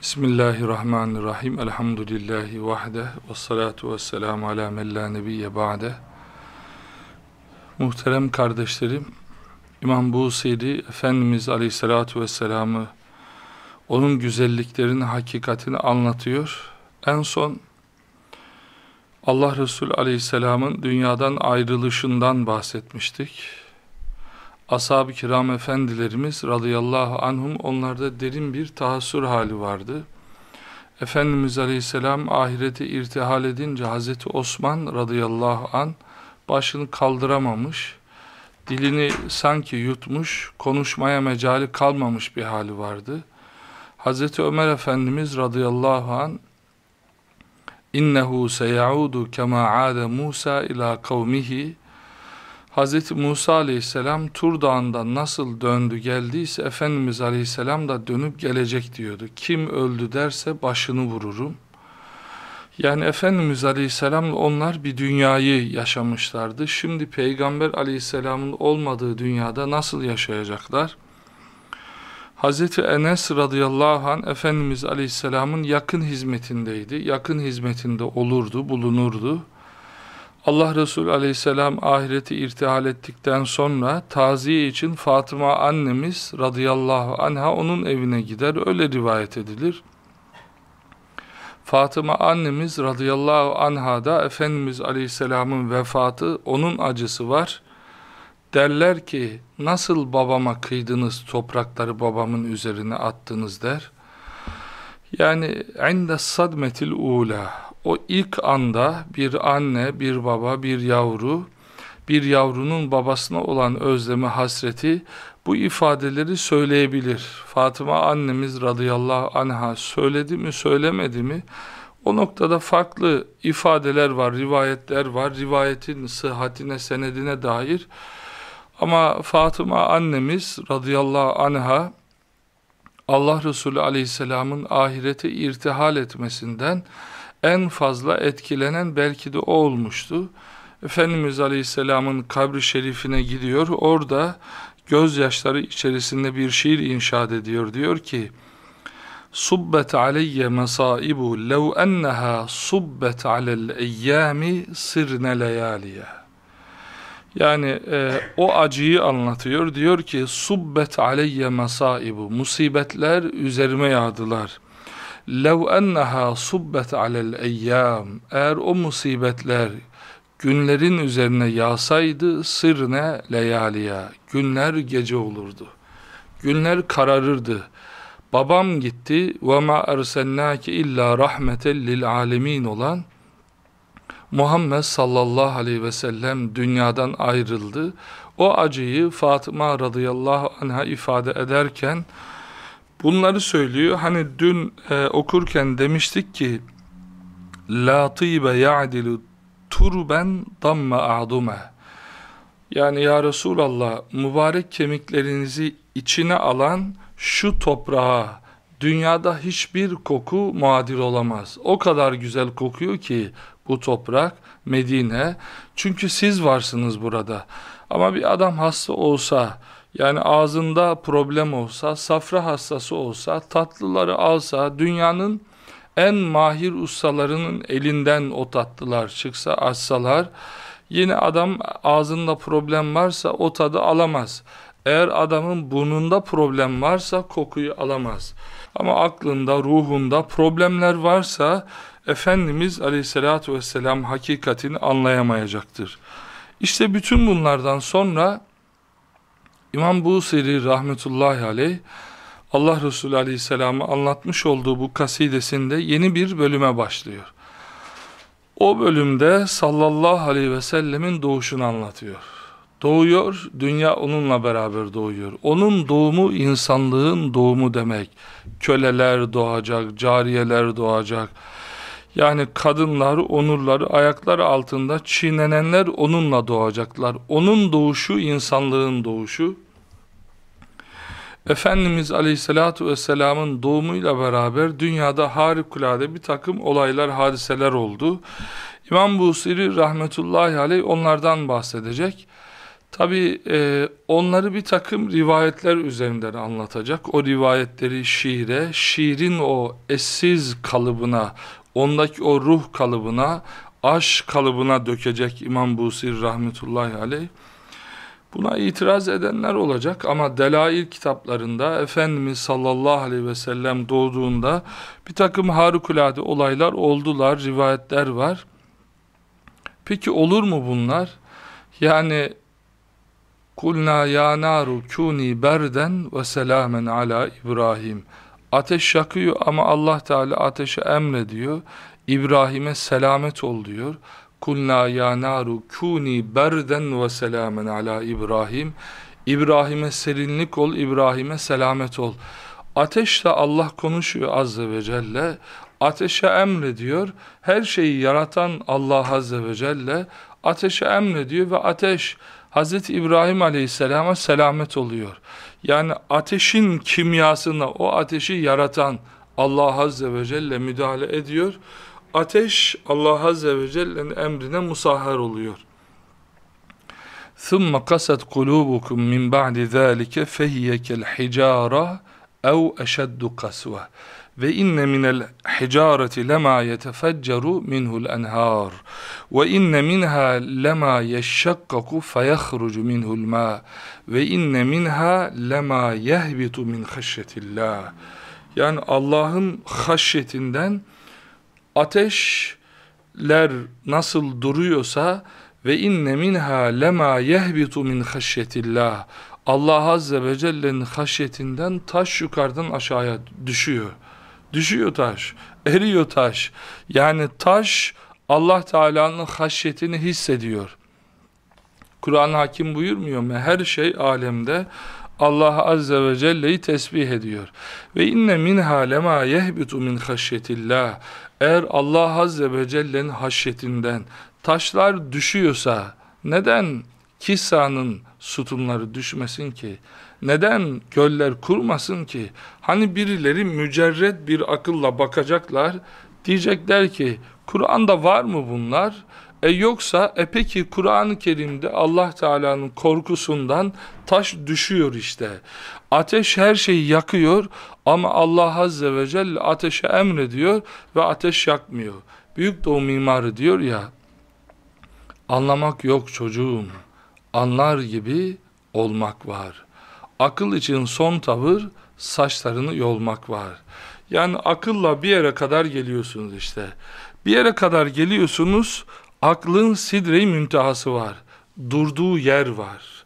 Bismillahirrahmanirrahim. Elhamdülillahi vahde ve salatu ve selamu ala men la nebiyye ba'de. Muhterem kardeşlerim, İmam Busiri Efendimiz Aleyhisselatü Vesselam'ı onun güzelliklerini, hakikatini anlatıyor. En son Allah Resulü Aleyhisselam'ın dünyadan ayrılışından bahsetmiştik. Ashab-ı kiram efendilerimiz radıyallahu anhum onlarda derin bir tahassür hali vardı. Efendimiz Aleyhisselam ahirete irtihal edince Hazreti Osman radıyallahu an başını kaldıramamış, dilini sanki yutmuş, konuşmaya mecali kalmamış bir hali vardı. Hazreti Ömer Efendimiz radıyallahu an innehu seyaudu kema ade Musa ila kavmihi Hz. Musa aleyhisselam Tur Dağı'ndan nasıl döndü geldiyse Efendimiz aleyhisselam da dönüp gelecek diyordu. Kim öldü derse başını vururum. Yani Efendimiz aleyhisselamla onlar bir dünyayı yaşamışlardı. Şimdi Peygamber aleyhisselamın olmadığı dünyada nasıl yaşayacaklar? Hz. Enes radıyallahu anh Efendimiz aleyhisselamın yakın hizmetindeydi. Yakın hizmetinde olurdu, bulunurdu. Allah Resulü aleyhisselam ahireti irtihal ettikten sonra taziye için Fatıma annemiz radıyallahu anha onun evine gider. Öyle rivayet edilir. Fatıma annemiz radıyallahu anha da Efendimiz aleyhisselamın vefatı onun acısı var. Derler ki nasıl babama kıydınız toprakları babamın üzerine attınız der. Yani inde sadmetil ula o ilk anda bir anne, bir baba, bir yavru, bir yavrunun babasına olan özlemi, hasreti bu ifadeleri söyleyebilir. Fatıma annemiz radıyallahu anha söyledi mi, söylemedi mi? O noktada farklı ifadeler var, rivayetler var. Rivayetin sıhhatine, senedine dair. Ama Fatıma annemiz radıyallahu anha Allah Resulü aleyhisselamın ahirete irtihal etmesinden en fazla etkilenen belki de o olmuştu. Efendimiz Aleyhisselam'ın kabri şerifine gidiyor. Orada gözyaşları içerisinde bir şiir inşaat ediyor. Diyor ki, Subbet aleyye mesaibu lev enneha subbet alel eyyami sirne leyaliye. Yani e, o acıyı anlatıyor. Diyor ki, Subbet aleyye mesaibu. Musibetler üzerime yağdılar. لَوْ اَنَّهَا صُبَّتْ عَلَى الْاَيَّامِ Eğer o musibetler günlerin üzerine yağsaydı sırne leyaliya günler gece olurdu. Günler kararırdı. Babam gitti ve ma ersennake illa rahmeten lil alemin olan Muhammed sallallahu aleyhi ve sellem dünyadan ayrıldı. O acıyı Fatıma radıyallahu anha ifade ederken Bunları söylüyor. Hani dün e, okurken demiştik ki La tîbe ya'dilu turben damme a'dume Yani ya Resulallah mübarek kemiklerinizi içine alan şu toprağa dünyada hiçbir koku muadil olamaz. O kadar güzel kokuyor ki bu toprak Medine. Çünkü siz varsınız burada. Ama bir adam hasta olsa yani ağzında problem olsa, safra hastası olsa, tatlıları alsa, dünyanın en mahir ustalarının elinden o tatlılar çıksa, açsalar, yine adam ağzında problem varsa o tadı alamaz. Eğer adamın burnunda problem varsa kokuyu alamaz. Ama aklında, ruhunda problemler varsa Efendimiz Aleyhisselatü Vesselam hakikatini anlayamayacaktır. İşte bütün bunlardan sonra İmam Busiri rahmetullahi aleyh Allah Resulü aleyhisselamı anlatmış olduğu bu kasidesinde yeni bir bölüme başlıyor. O bölümde sallallahu aleyhi ve sellemin doğuşunu anlatıyor. Doğuyor, dünya onunla beraber doğuyor. Onun doğumu insanlığın doğumu demek. Köleler doğacak, cariyeler doğacak, yani kadınlar, onurları ayakları altında çiğnenenler onunla doğacaklar. Onun doğuşu insanlığın doğuşu. Efendimiz Aleyhisselatü Vesselam'ın doğumuyla beraber dünyada harikulade bir takım olaylar, hadiseler oldu. İmam Busiri rahmetullahi aleyh onlardan bahsedecek. Tabi e, onları bir takım rivayetler üzerinden anlatacak. O rivayetleri şiire, şiirin o eşsiz kalıbına, ondaki o ruh kalıbına, aşk kalıbına dökecek İmam Busir rahmetullahi aleyh. Buna itiraz edenler olacak ama Delail kitaplarında Efendimiz sallallahu aleyhi ve sellem doğduğunda bir takım harikulade olaylar oldular, rivayetler var. Peki olur mu bunlar? Yani Kulna ya naru kuni berden ve selamen ala İbrahim. Ateş yakıyor ama Allah Teala ateşe emrediyor. İbrahim'e selamet ol diyor. Kulna ya naru kuni berden ve selamen ala İbrahim. İbrahim'e serinlik ol, İbrahim'e selamet ol. Ateşle Allah konuşuyor Azze ve Celle. Ateşe emrediyor. Her şeyi yaratan Allah Azze ve Celle ateşe emrediyor ve ateş Hz. İbrahim Aleyhisselam'a selamet oluyor. Yani ateşin kimyasına o ateşi yaratan Allah Azze ve Celle müdahale ediyor. Ateş Allah Azze ve Celle'nin emrine musahhar oluyor. ثُمَّ قَسَتْ قُلُوبُكُمْ مِنْ بَعْدِ ذَٰلِكَ فَهِيَ كَالْحِجَارَةِ اَوْ اَشَدُّ قَسْوَةً ve inne minel hicareti lema yetefecceru minhul enhar. Ve inne minha lema yeşşakkaku feyahrucu minhul ma. Ve inne minha lema yehbitu min haşyetillah yani Allah'ın haşyetinden ateşler nasıl duruyorsa ve inne minha lema yehbitu min haşyetillah Allah Azze ve Celle'nin haşyetinden taş yukarıdan aşağıya düşüyor. Düşüyor taş, eriyor taş. Yani taş Allah Teala'nın haşyetini hissediyor. Kur'an hakim buyurmuyor mu? Her şey alemde Allah Azze ve Celle'yi tesbih ediyor. Ve inne minha lema yehbitu min haşyetillah. Eğer Allah Azze ve Celle'nin haşyetinden taşlar düşüyorsa neden Kisa'nın sütunları düşmesin ki? Neden göller kurmasın ki? Hani birileri mücerred bir akılla bakacaklar, diyecekler ki Kur'an'da var mı bunlar? E yoksa e peki Kur'an-ı Kerim'de Allah Teala'nın korkusundan taş düşüyor işte. Ateş her şeyi yakıyor ama Allah Azze ve Celle ateşe emrediyor ve ateş yakmıyor. Büyük Doğu mimarı diyor ya, anlamak yok çocuğum, anlar gibi olmak var. Akıl için son tavır saçlarını yolmak var. Yani akılla bir yere kadar geliyorsunuz işte. Bir yere kadar geliyorsunuz, aklın sidre-i müntehası var. Durduğu yer var.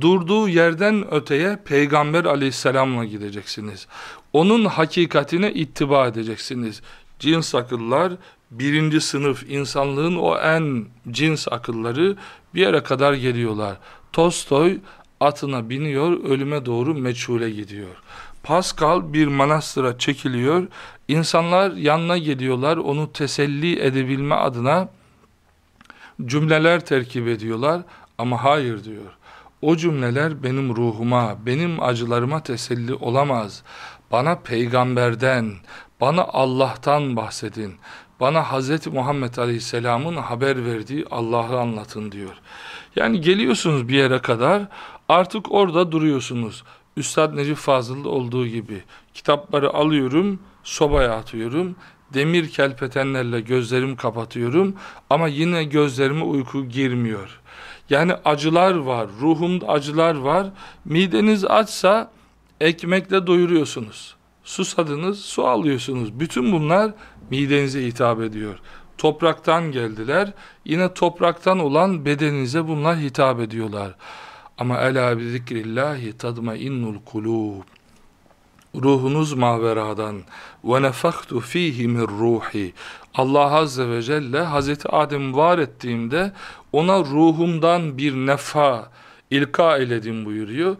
Durduğu yerden öteye Peygamber aleyhisselamla gideceksiniz. Onun hakikatine ittiba edeceksiniz. Cins akıllar, birinci sınıf insanlığın o en cins akılları bir yere kadar geliyorlar. Tolstoy atına biniyor, ölüme doğru meçhule gidiyor. Pascal bir manastıra çekiliyor, insanlar yanına geliyorlar, onu teselli edebilme adına cümleler terkip ediyorlar ama hayır diyor. O cümleler benim ruhuma, benim acılarıma teselli olamaz. Bana peygamberden, bana Allah'tan bahsedin. Bana Hz. Muhammed Aleyhisselam'ın haber verdiği Allah'ı anlatın diyor. Yani geliyorsunuz bir yere kadar artık orada duruyorsunuz. Üstad Necip Fazıl'da olduğu gibi kitapları alıyorum, sobaya atıyorum. Demir kelpetenlerle gözlerimi kapatıyorum ama yine gözlerime uyku girmiyor. Yani acılar var, ruhumda acılar var. Mideniz açsa ekmekle doyuruyorsunuz. Susadınız, su alıyorsunuz. Bütün bunlar midenize hitap ediyor topraktan geldiler. Yine topraktan olan bedeninize bunlar hitap ediyorlar. Ama ela bi zikrillahi tadmainnul kulub. Ruhunuz maveradan ve nefaktu fihi min ruhi. Allah azze ve celle Hazreti Adem var ettiğimde ona ruhumdan bir nefa ilka eyledim buyuruyor.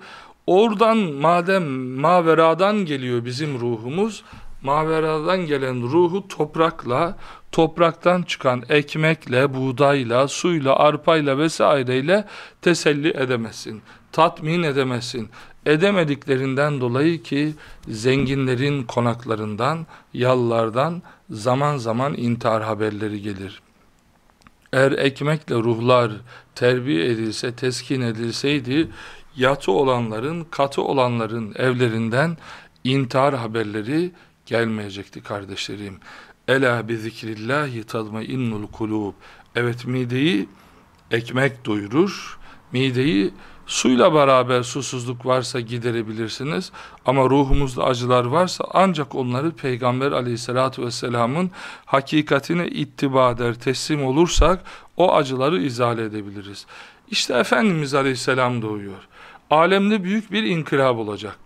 Oradan madem maveradan geliyor bizim ruhumuz, maveradan gelen ruhu toprakla, topraktan çıkan ekmekle, buğdayla, suyla, arpayla vesaireyle teselli edemezsin. Tatmin edemezsin. Edemediklerinden dolayı ki zenginlerin konaklarından, yallardan zaman zaman intihar haberleri gelir. Eğer ekmekle ruhlar terbiye edilse, teskin edilseydi, yatı olanların, katı olanların evlerinden intihar haberleri gelmeyecekti kardeşlerim. Ela bi zikrillahi tadmainnul kulub. Evet mideyi ekmek doyurur. Mideyi suyla beraber susuzluk varsa giderebilirsiniz. Ama ruhumuzda acılar varsa ancak onları Peygamber aleyhissalatü vesselamın hakikatine ittiba eder, teslim olursak o acıları izale edebiliriz. İşte Efendimiz aleyhisselam doğuyor. Alemde büyük bir inkılap olacak.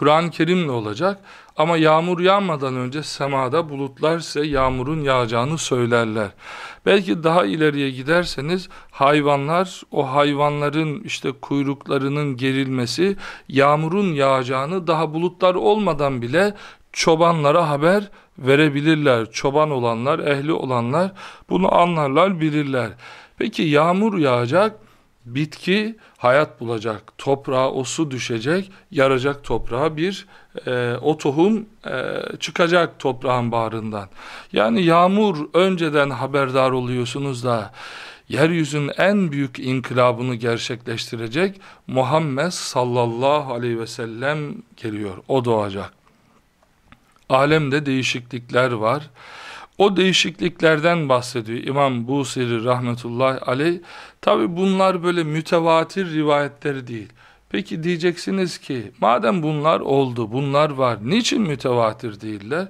Kur'an-ı Kerim'le olacak ama yağmur yağmadan önce semada bulutlar ise yağmurun yağacağını söylerler. Belki daha ileriye giderseniz hayvanlar o hayvanların işte kuyruklarının gerilmesi yağmurun yağacağını daha bulutlar olmadan bile çobanlara haber verebilirler. Çoban olanlar, ehli olanlar bunu anlarlar, bilirler. Peki yağmur yağacak bitki hayat bulacak, toprağa o su düşecek, yaracak toprağa bir e, o tohum e, çıkacak toprağın bağrından. Yani yağmur önceden haberdar oluyorsunuz da yeryüzünün en büyük inkılabını gerçekleştirecek Muhammed sallallahu aleyhi ve sellem geliyor. O doğacak. Alemde değişiklikler var. O değişikliklerden bahsediyor İmam Busiri rahmetullahi aleyh. Tabi bunlar böyle mütevatir rivayetleri değil. Peki diyeceksiniz ki madem bunlar oldu, bunlar var, niçin mütevatir değiller?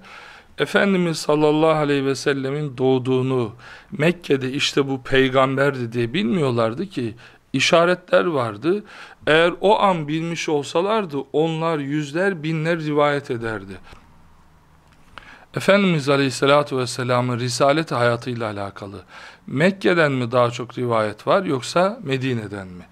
Efendimiz sallallahu aleyhi ve sellemin doğduğunu Mekke'de işte bu peygamberdi diye bilmiyorlardı ki işaretler vardı. Eğer o an bilmiş olsalardı onlar yüzler binler rivayet ederdi. Efendimiz Aleyhisselatü Vesselam'ın risalet hayatıyla alakalı Mekke'den mi daha çok rivayet var yoksa Medine'den mi?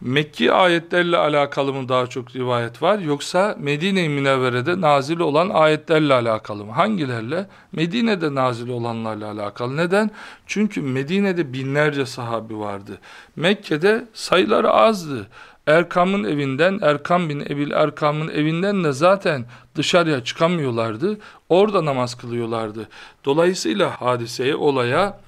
Mekki ayetlerle alakalı mı daha çok rivayet var yoksa Medine-i Münevvere'de nazil olan ayetlerle alakalı mı? Hangilerle? Medine'de nazil olanlarla alakalı. Neden? Çünkü Medine'de binlerce sahabi vardı. Mekke'de sayıları azdı. Erkam'ın evinden, Erkam bin Ebil Erkam'ın evinden de zaten dışarıya çıkamıyorlardı. Orada namaz kılıyorlardı. Dolayısıyla hadiseye, olaya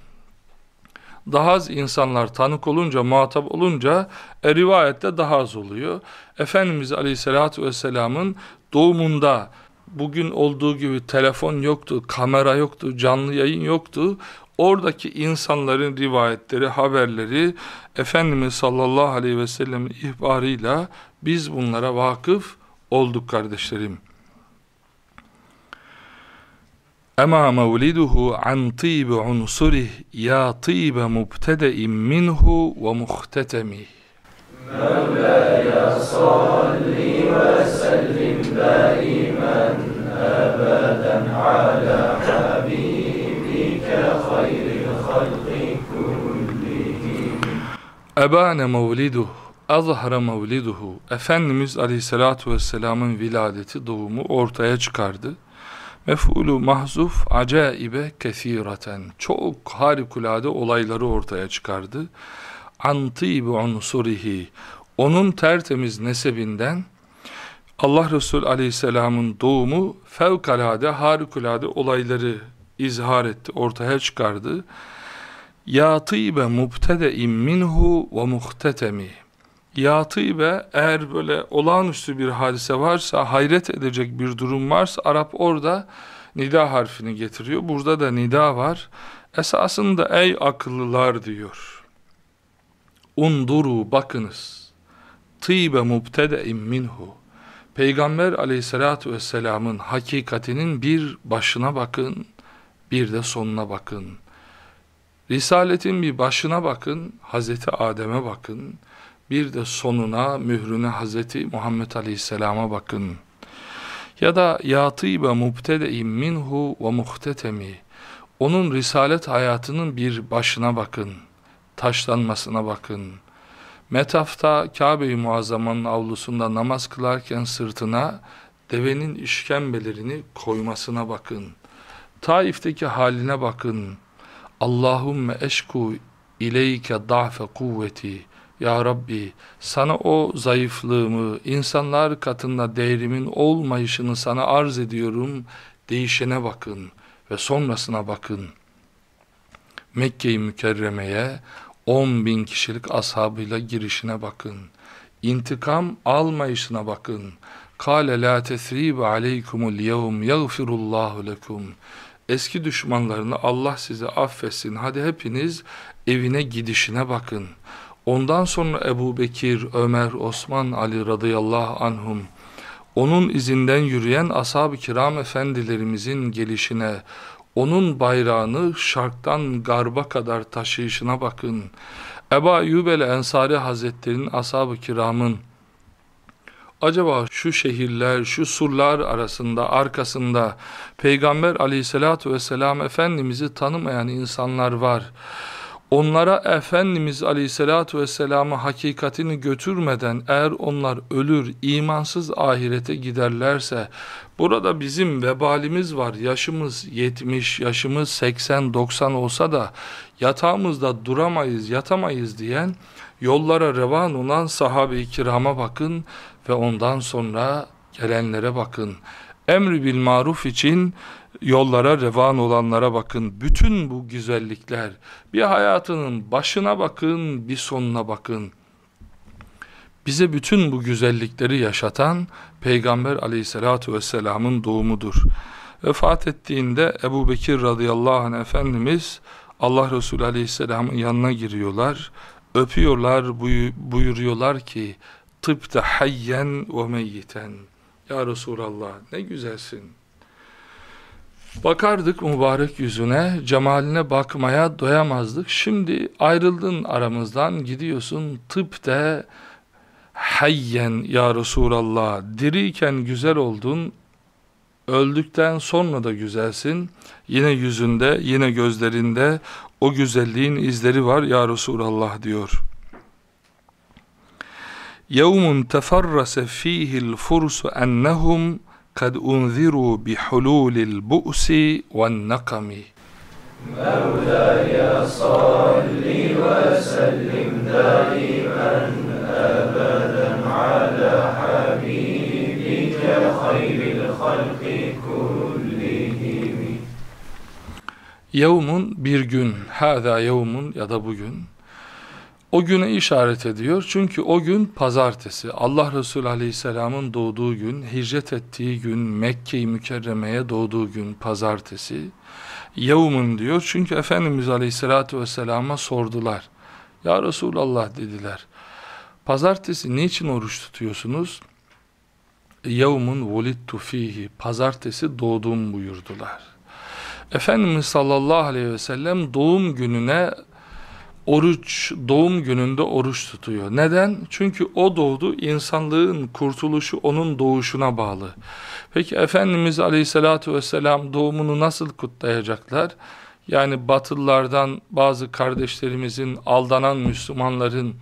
daha az insanlar tanık olunca, muhatap olunca e, rivayette daha az oluyor. Efendimiz Aleyhisselatü Vesselam'ın doğumunda bugün olduğu gibi telefon yoktu, kamera yoktu, canlı yayın yoktu. Oradaki insanların rivayetleri, haberleri Efendimiz sallallahu aleyhi ve sellem ihbarıyla biz bunlara vakıf olduk kardeşlerim. Ama mevliduhu an tîbi unsurih ya tîbe mubtede'in minhu ve muhtetemi. Mevlaya salli ve sellim daimen ebeden ala hayril halki kullihim. Ebane mevliduhu azhara mevliduhu Efendimiz Aleyhisselatü Vesselam'ın viladeti doğumu ortaya çıkardı. Mef'ulu mahzuf acaibe kesireten. Çok harikulade olayları ortaya çıkardı. Antibi unsurihi. Onun tertemiz nesebinden Allah Resulü Aleyhisselam'ın doğumu fevkalade harikulade olayları izhar etti, ortaya çıkardı. Ya tîbe mubtede'in minhu ve muhtetemi yatîbe eğer böyle olağanüstü bir hadise varsa, hayret edecek bir durum varsa Arap orada nida harfini getiriyor. Burada da nida var. Esasında ey akıllılar diyor. Unduru bakınız. Tîbe mubtede'in minhu. Peygamber aleyhissalatu vesselamın hakikatinin bir başına bakın, bir de sonuna bakın. Risaletin bir başına bakın, Hazreti Adem'e bakın bir de sonuna, mührüne Hazreti Muhammed Aleyhisselam'a bakın. Ya da yatibe mubtede'in minhu ve muhtetemi. Onun risalet hayatının bir başına bakın. Taşlanmasına bakın. Metafta Kabe-i Muazzama'nın avlusunda namaz kılarken sırtına devenin işkembelerini koymasına bakın. Taif'teki haline bakın. Allahümme eşku ileyke da'fe kuvveti ya Rabbi sana o zayıflığımı, insanlar katında değerimin olmayışını sana arz ediyorum. Değişene bakın ve sonrasına bakın. Mekke-i Mükerreme'ye 10 bin kişilik ashabıyla girişine bakın. İntikam almayışına bakın. Kale la tesribe aleykumul yevm yagfirullahu lekum. Eski düşmanlarını Allah size affetsin. Hadi hepiniz evine gidişine bakın. Ondan sonra Ebu Bekir, Ömer, Osman, Ali radıyallahu anhum onun izinden yürüyen ashab-ı kiram efendilerimizin gelişine, onun bayrağını şarktan garba kadar taşıyışına bakın. Eba Eyyub el-Ensari Hazretleri'nin ashab-ı kiramın acaba şu şehirler, şu surlar arasında, arkasında Peygamber aleyhissalatü vesselam Efendimiz'i tanımayan insanlar var. Onlara Efendimiz Aleyhisselatü Vesselam'ı hakikatini götürmeden eğer onlar ölür, imansız ahirete giderlerse, burada bizim vebalimiz var, yaşımız 70, yaşımız 80-90 olsa da yatağımızda duramayız, yatamayız diyen, yollara revan olan sahabe-i kirama bakın ve ondan sonra gelenlere bakın. Emri bil maruf için yollara revan olanlara bakın. Bütün bu güzellikler, bir hayatının başına bakın, bir sonuna bakın. Bize bütün bu güzellikleri yaşatan Peygamber aleyhissalatu vesselamın doğumudur. Vefat ettiğinde Ebu Bekir radıyallahu anh Efendimiz Allah Resulü aleyhisselamın yanına giriyorlar. Öpüyorlar, buyuruyorlar ki tıpte hayyen ve meyyiten. Ya Resulallah ne güzelsin. Bakardık mübarek yüzüne, cemaline bakmaya doyamazdık. Şimdi ayrıldın aramızdan, gidiyorsun tıpte hayyen ya Resulallah. Diriyken güzel oldun, öldükten sonra da güzelsin. Yine yüzünde, yine gözlerinde o güzelliğin izleri var ya Resulallah diyor. يَوْمٌ تَفَرَّسَ ف۪يهِ الْفُرْسُ اَنَّهُمْ قد أنذروا بحلول البؤس والنقم. مولاي صل وسلم دائما أبدا على حبيبك خير الخلق كلهم bir gün, hâzâ yevmun ya da o güne işaret ediyor. Çünkü o gün pazartesi. Allah Resulü Aleyhisselam'ın doğduğu gün, hicret ettiği gün, Mekke-i Mükerreme'ye doğduğu gün pazartesi. Yevmun diyor. Çünkü Efendimiz Aleyhisselatü Vesselam'a sordular. Ya Resulallah dediler. Pazartesi niçin oruç tutuyorsunuz? Yevmun vulittu fihi. Pazartesi doğduğum buyurdular. Efendimiz sallallahu aleyhi ve sellem doğum gününe oruç doğum gününde oruç tutuyor. Neden? Çünkü o doğdu insanlığın kurtuluşu onun doğuşuna bağlı. Peki Efendimiz Aleyhisselatü Vesselam doğumunu nasıl kutlayacaklar? Yani batılılardan bazı kardeşlerimizin aldanan Müslümanların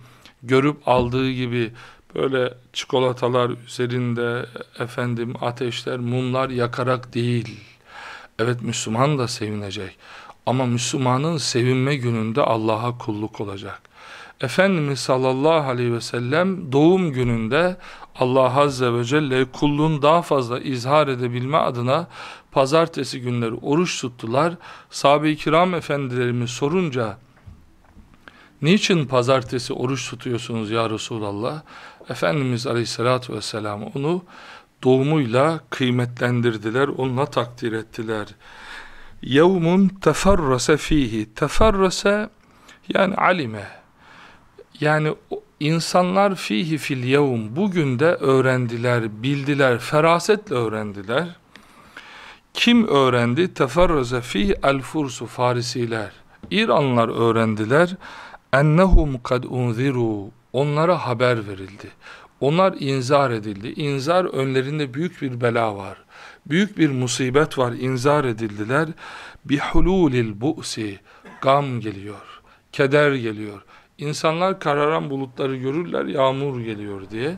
görüp aldığı gibi böyle çikolatalar üzerinde efendim ateşler mumlar yakarak değil. Evet Müslüman da sevinecek. Ama Müslümanın sevinme gününde Allah'a kulluk olacak. Efendimiz sallallahu aleyhi ve sellem doğum gününde Allah azze ve celle kulluğun daha fazla izhar edebilme adına pazartesi günleri oruç tuttular. Sahabe-i kiram efendilerimiz sorunca niçin pazartesi oruç tutuyorsunuz ya Resulallah? Efendimiz aleyhissalatü vesselam onu doğumuyla kıymetlendirdiler, onunla takdir ettiler yevmun teferrase fihi teferrase yani alime. Yani insanlar fihi fil yevm bugün de öğrendiler bildiler ferasetle öğrendiler. Kim öğrendi? Teferrase fihi el fursu farisiler. İranlılar öğrendiler. Ennehum kad unziru. Onlara haber verildi. Onlar inzar edildi. İnzar önlerinde büyük bir bela var büyük bir musibet var inzar edildiler bihululil bu'si gam geliyor keder geliyor İnsanlar kararan bulutları görürler yağmur geliyor diye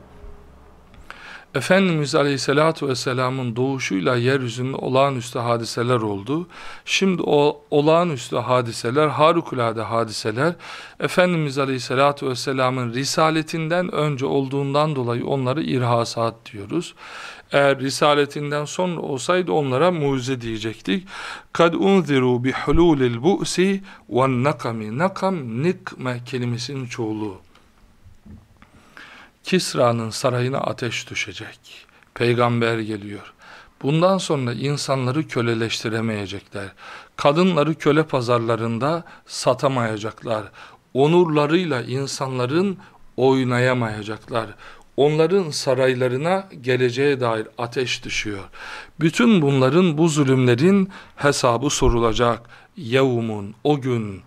Efendimiz Aleyhisselatü Vesselam'ın doğuşuyla yeryüzünde olağanüstü hadiseler oldu. Şimdi o olağanüstü hadiseler, harikulade hadiseler, Efendimiz Aleyhisselatü Vesselam'ın risaletinden önce olduğundan dolayı onları irhasat diyoruz. Eğer risaletinden sonra olsaydı onlara mucize diyecektik. Kad unziru bi hululil bu'si ve nakami. Nakam nikme kelimesinin çoğulu. Kisra'nın sarayına ateş düşecek. Peygamber geliyor. Bundan sonra insanları köleleştiremeyecekler. Kadınları köle pazarlarında satamayacaklar. Onurlarıyla insanların oynayamayacaklar onların saraylarına geleceğe dair ateş düşüyor. Bütün bunların bu zulümlerin hesabı sorulacak. Yevmun o gün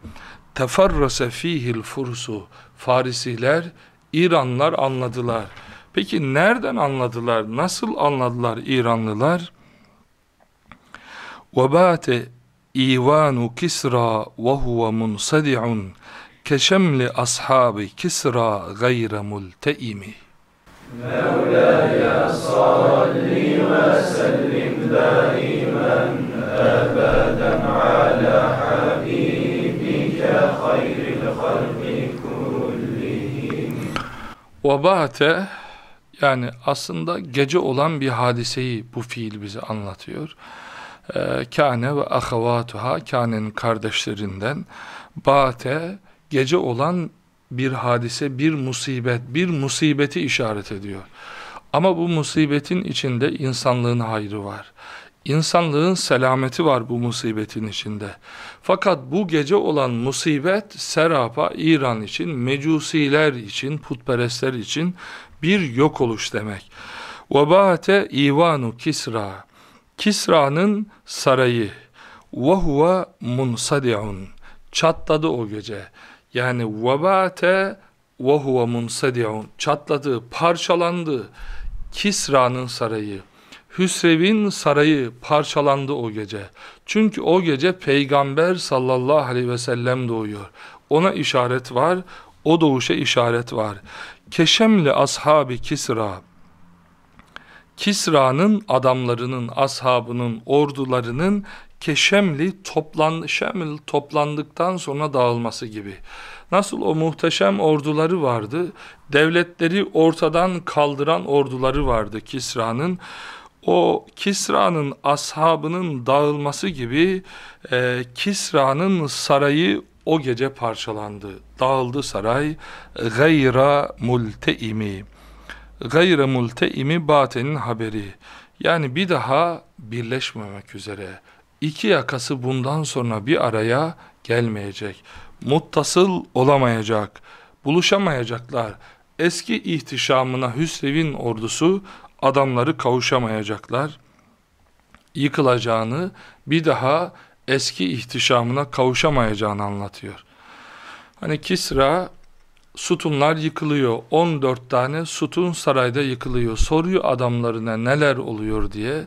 teferrase fihil fursu Farisiler, İranlar anladılar. Peki nereden anladılar? Nasıl anladılar İranlılar? Vebate ivanu kisra ve huve munsadi'un keşemli ashabi kisra gayre multeimi.'' مولاي صل وسلم دائما أبدا على حبيبك خير الخلق كلهم وَبَاتَ yani aslında gece olan bir hadiseyi bu fiil bize anlatıyor. Ee, kâne ve ahavatuha, kânenin kardeşlerinden, bate, gece olan bir hadise, bir musibet, bir musibeti işaret ediyor. Ama bu musibetin içinde insanlığın hayrı var. İnsanlığın selameti var bu musibetin içinde. Fakat bu gece olan musibet Serapa, İran için, mecusiler için, putperestler için bir yok oluş demek. Vebate İvanu Kisra. Kisra'nın sarayı. Ve huve munsadi'un. Çatladı o gece. Yani vebate ve huve munsadi'un çatladı, parçalandı Kisra'nın sarayı. Hüsrev'in sarayı parçalandı o gece. Çünkü o gece Peygamber sallallahu aleyhi ve sellem doğuyor. Ona işaret var, o doğuşa işaret var. Keşemli ashabi Kisra. Kisra'nın adamlarının, ashabının, ordularının keşemli toplan, şemil toplandıktan sonra dağılması gibi. Nasıl o muhteşem orduları vardı, devletleri ortadan kaldıran orduları vardı Kisra'nın. O Kisra'nın ashabının dağılması gibi e, Kisra'nın sarayı o gece parçalandı. Dağıldı saray. Gayra multeimi. Gayra multeimi batenin haberi. Yani bir daha birleşmemek üzere. İki yakası bundan sonra bir araya gelmeyecek. Muttasıl olamayacak. Buluşamayacaklar. Eski ihtişamına Hüsrev'in ordusu adamları kavuşamayacaklar. Yıkılacağını bir daha eski ihtişamına kavuşamayacağını anlatıyor. Hani Kisra sütunlar yıkılıyor. 14 tane sütun sarayda yıkılıyor. Soruyor adamlarına neler oluyor diye.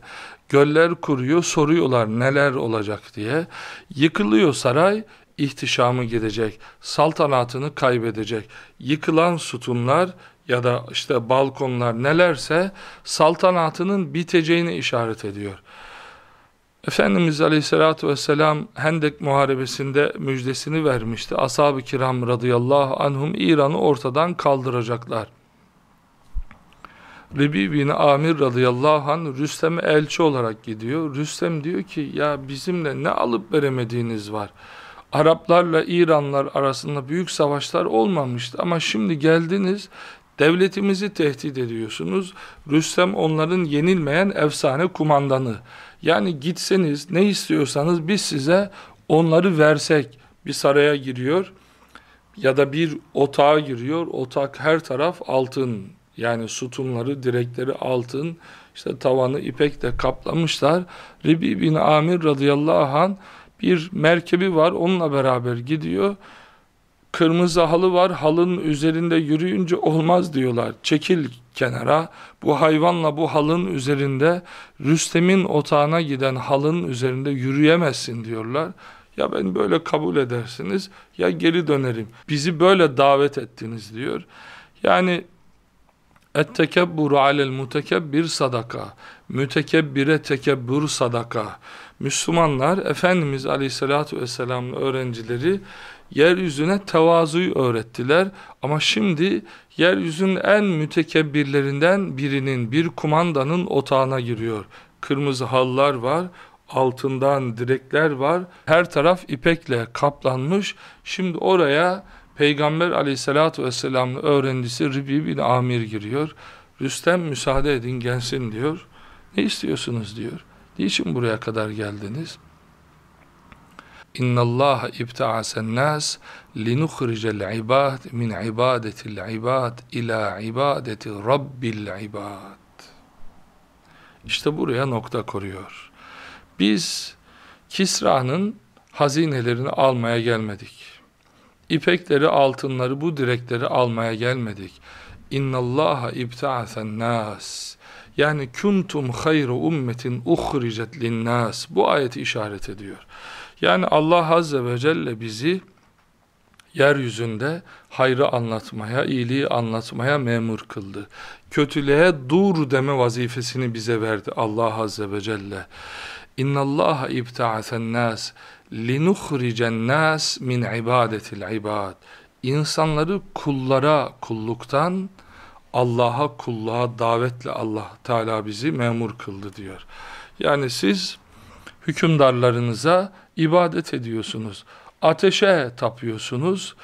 Göller kuruyor, soruyorlar neler olacak diye. Yıkılıyor saray, ihtişamı gidecek. Saltanatını kaybedecek. Yıkılan sütunlar ya da işte balkonlar nelerse saltanatının biteceğini işaret ediyor. Efendimiz Aleyhisselatü Vesselam Hendek Muharebesi'nde müjdesini vermişti. Ashab-ı kiram radıyallahu anhum İran'ı ortadan kaldıracaklar. Rebi bin Amir radıyallahu anh Rüstem'e elçi olarak gidiyor. Rüstem diyor ki ya bizimle ne alıp veremediğiniz var. Araplarla İranlar arasında büyük savaşlar olmamıştı ama şimdi geldiniz devletimizi tehdit ediyorsunuz. Rüstem onların yenilmeyen efsane kumandanı. Yani gitseniz ne istiyorsanız biz size onları versek bir saraya giriyor ya da bir otağa giriyor. Otak her taraf altın yani sütunları, direkleri altın, işte tavanı ipekle kaplamışlar. Ribi bin Amir radıyallahu an bir merkebi var onunla beraber gidiyor. Kırmızı halı var halının üzerinde yürüyünce olmaz diyorlar. Çekil kenara bu hayvanla bu halın üzerinde Rüstem'in otağına giden halın üzerinde yürüyemezsin diyorlar. Ya ben böyle kabul edersiniz ya geri dönerim. Bizi böyle davet ettiniz diyor. Yani ettekebburu alel mutekebbir sadaka. Mütekebbire tekebbür sadaka. Müslümanlar Efendimiz Aleyhisselatü Vesselam'ın öğrencileri yeryüzüne tevazuyu öğrettiler. Ama şimdi yeryüzünün en mütekebbirlerinden birinin, bir kumandanın otağına giriyor. Kırmızı hallar var, altından direkler var. Her taraf ipekle kaplanmış. Şimdi oraya Peygamber aleyhissalatü vesselam'ın öğrencisi Ribi bin Amir giriyor. Rüstem müsaade edin gelsin diyor. Ne istiyorsunuz diyor. Niçin buraya kadar geldiniz? İnna Allah ibta'asen nas linukhrijal ibad min ibadetil ibad ila ibadeti rabbil ibad. İşte buraya nokta koruyor. Biz Kisra'nın hazinelerini almaya gelmedik. İpekleri, altınları, bu direkleri almaya gelmedik. İnna Allah ibta'asen nas yani kuntum hayru ummetin uhricet linnas. Bu ayeti işaret ediyor. Yani Allah Azze ve Celle bizi yeryüzünde hayrı anlatmaya, iyiliği anlatmaya memur kıldı. Kötülüğe dur deme vazifesini bize verdi Allah Azze ve Celle. İnna Allah ibta'asen nas linuhricen nas min ibadetil ibad. İnsanları kullara kulluktan Allah'a kulluğa davetle Allah Teala bizi memur kıldı diyor. Yani siz hükümdarlarınıza ibadet ediyorsunuz. Ateşe tapıyorsunuz.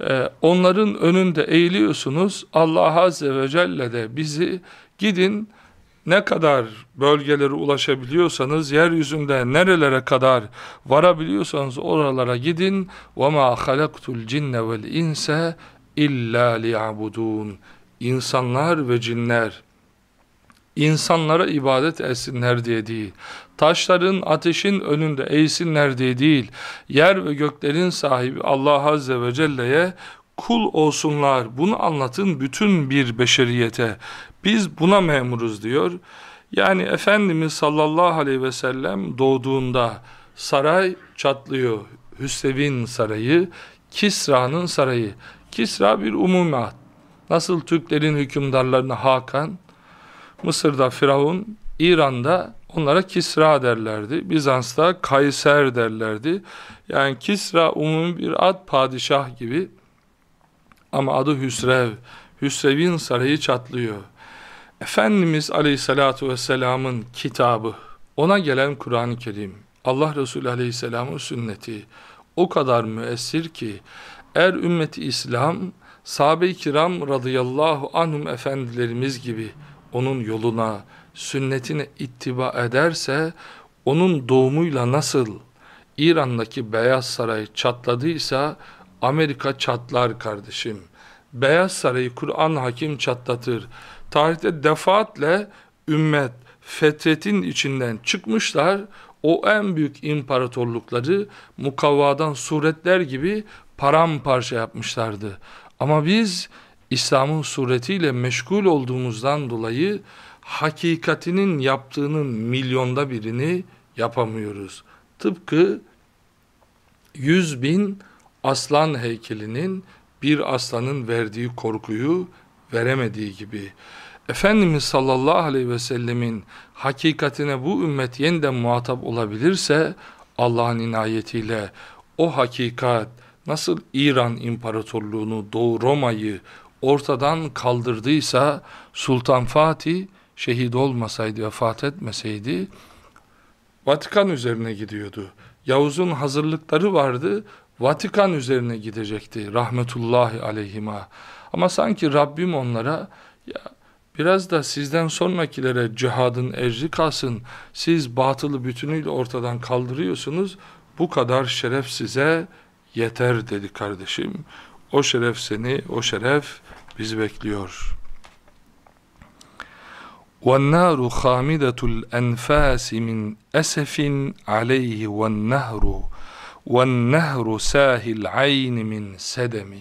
Ee, onların önünde eğiliyorsunuz. Allah Azze ve Celle de bizi gidin ne kadar bölgelere ulaşabiliyorsanız, yeryüzünde nerelere kadar varabiliyorsanız oralara gidin. وَمَا خَلَقْتُ الْجِنَّ وَالْاِنْسَ اِلَّا لِيَعْبُدُونَ insanlar ve cinler insanlara ibadet etsinler diye değil, taşların ateşin önünde eğsinler diye değil, yer ve göklerin sahibi Allah Azze ve Celle'ye kul olsunlar, bunu anlatın bütün bir beşeriyete, biz buna memuruz diyor. Yani Efendimiz sallallahu aleyhi ve sellem doğduğunda saray çatlıyor, Hüsrev'in sarayı, Kisra'nın sarayı. Kisra bir umumat, Nasıl Türklerin hükümdarlarına Hakan, Mısır'da Firavun, İran'da onlara Kisra derlerdi. Bizans'ta Kayser derlerdi. Yani Kisra umumi bir ad padişah gibi ama adı Hüsrev. Hüsrev'in sarayı çatlıyor. Efendimiz Aleyhisselatü Vesselam'ın kitabı, ona gelen Kur'an-ı Kerim, Allah Resulü Aleyhisselam'ın sünneti o kadar müessir ki eğer ümmeti İslam sahabe-i kiram radıyallahu anhum efendilerimiz gibi onun yoluna, sünnetine ittiba ederse, onun doğumuyla nasıl İran'daki Beyaz Saray çatladıysa, Amerika çatlar kardeşim. Beyaz Sarayı Kur'an hakim çatlatır. Tarihte defaatle ümmet fetretin içinden çıkmışlar, o en büyük imparatorlukları mukavvadan suretler gibi paramparça yapmışlardı. Ama biz İslam'ın suretiyle meşgul olduğumuzdan dolayı hakikatinin yaptığının milyonda birini yapamıyoruz. Tıpkı yüz bin aslan heykelinin bir aslanın verdiği korkuyu veremediği gibi. Efendimiz sallallahu aleyhi ve sellemin hakikatine bu ümmet yeniden muhatap olabilirse Allah'ın inayetiyle o hakikat, nasıl İran İmparatorluğunu, Doğu Roma'yı ortadan kaldırdıysa Sultan Fatih şehit olmasaydı, vefat etmeseydi Vatikan üzerine gidiyordu. Yavuz'un hazırlıkları vardı, Vatikan üzerine gidecekti rahmetullahi aleyhima. Ama sanki Rabbim onlara ya biraz da sizden sonrakilere cihadın ecri kalsın, siz batılı bütünüyle ortadan kaldırıyorsunuz, bu kadar şeref size yeter dedi kardeşim. O şeref seni, o şeref bizi bekliyor. وَالنَّارُ خَامِدَةُ الْاَنْفَاسِ مِنْ أَسَفٍ عَلَيْهِ وَالنَّهْرُ وَالنَّهْرُ سَاهِ الْعَيْنِ مِنْ سَدَمِ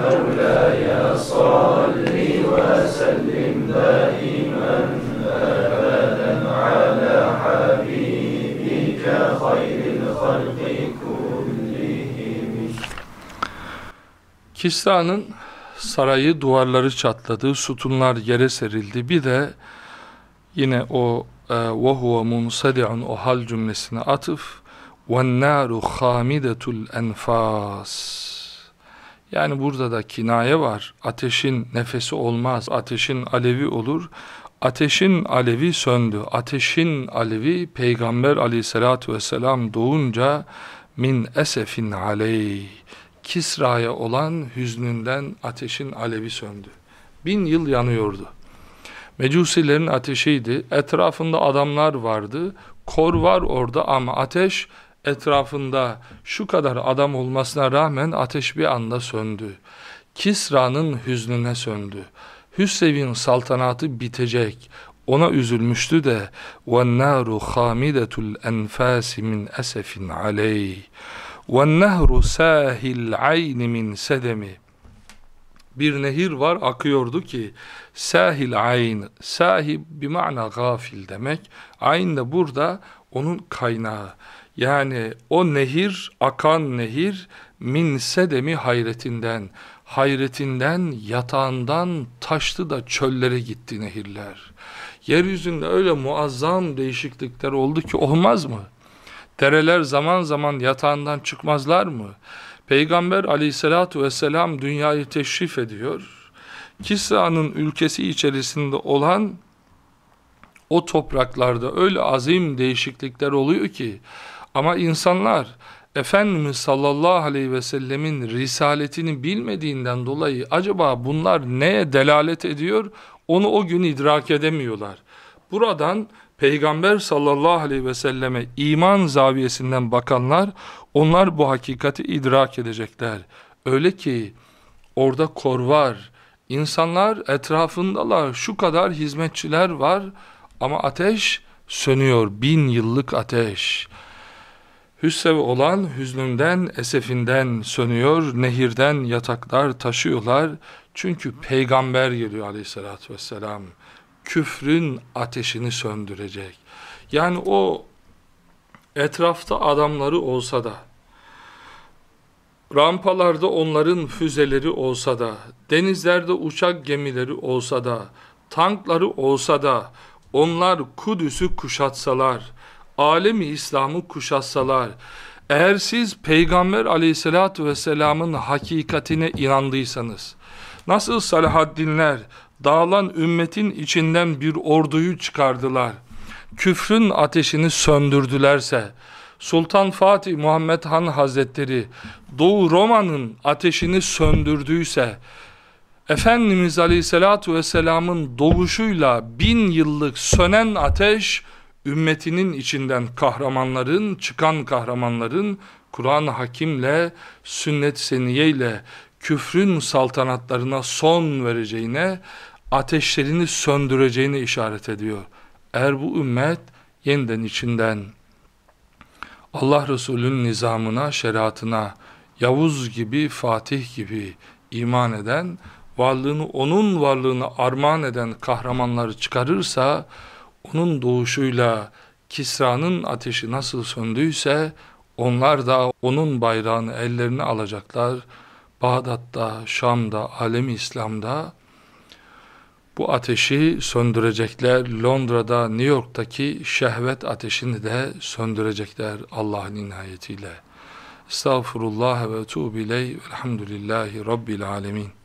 مولاي صل وسلم دائما Kisra'nın sarayı duvarları çatladı, sütunlar yere serildi. Bir de yine o وَهُوَ مُنْصَدِعٌ o hal cümlesine atıf وَالنَّارُ خَامِدَةُ الْاَنْفَاسِ Yani burada da kinaye var. Ateşin nefesi olmaz. Ateşin alevi olur. Ateşin alevi söndü. Ateşin alevi Peygamber aleyhissalatü vesselam doğunca min esefin aleyh. Kisra'ya olan hüznünden ateşin alevi söndü. Bin yıl yanıyordu. Mecusilerin ateşiydi. Etrafında adamlar vardı. Kor var orada ama ateş etrafında şu kadar adam olmasına rağmen ateş bir anda söndü. Kisra'nın hüznüne söndü. Hüsrev'in saltanatı bitecek. Ona üzülmüştü de وَالنَّارُ خَامِدَةُ الْاَنْفَاسِ مِنْ أَسَفٍ عَلَيْهِ وَالنَّهْرُ سَاهِ الْعَيْنِ مِنْ سَدَمِ Bir nehir var akıyordu ki sahil ayn sahib bir mana gafil demek ayn da burada onun kaynağı yani o nehir, akan nehir min sedemi hayretinden, hayretinden, yatağından taştı da çöllere gitti nehirler. Yeryüzünde öyle muazzam değişiklikler oldu ki olmaz mı? Dereler zaman zaman yatağından çıkmazlar mı? Peygamber aleyhissalatu vesselam dünyayı teşrif ediyor. Kisra'nın ülkesi içerisinde olan o topraklarda öyle azim değişiklikler oluyor ki ama insanlar Efendimiz sallallahu aleyhi ve sellemin risaletini bilmediğinden dolayı acaba bunlar neye delalet ediyor onu o gün idrak edemiyorlar. Buradan Peygamber sallallahu aleyhi ve selleme iman zaviyesinden bakanlar onlar bu hakikati idrak edecekler. Öyle ki orada kor var. İnsanlar etrafındalar şu kadar hizmetçiler var ama ateş sönüyor bin yıllık ateş. Hüsrev olan hüznünden, esefinden sönüyor, nehirden yataklar taşıyorlar. Çünkü peygamber geliyor aleyhissalatü vesselam. Küfrün ateşini söndürecek. Yani o etrafta adamları olsa da, rampalarda onların füzeleri olsa da, denizlerde uçak gemileri olsa da, tankları olsa da, onlar Kudüs'ü kuşatsalar, alemi İslam'ı kuşatsalar, eğer siz Peygamber aleyhissalatü vesselamın hakikatine inandıysanız, nasıl Salahaddinler dağılan ümmetin içinden bir orduyu çıkardılar, küfrün ateşini söndürdülerse, Sultan Fatih Muhammed Han Hazretleri Doğu Roma'nın ateşini söndürdüyse, Efendimiz Aleyhisselatü Vesselam'ın doğuşuyla bin yıllık sönen ateş, ümmetinin içinden kahramanların, çıkan kahramanların Kur'an-ı Hakim'le, sünnet seniyeyle küfrün saltanatlarına son vereceğine, ateşlerini söndüreceğine işaret ediyor. Eğer bu ümmet yeniden içinden Allah Resulü'nün nizamına, şeriatına, Yavuz gibi, Fatih gibi iman eden, varlığını onun varlığını armağan eden kahramanları çıkarırsa, onun doğuşuyla Kisra'nın ateşi nasıl söndüyse onlar da onun bayrağını ellerine alacaklar. Bağdat'ta, Şam'da, alemi İslam'da bu ateşi söndürecekler. Londra'da, New York'taki şehvet ateşini de söndürecekler Allah'ın inayetiyle. Estağfurullah ve tuğbiley velhamdülillahi rabbil alemin.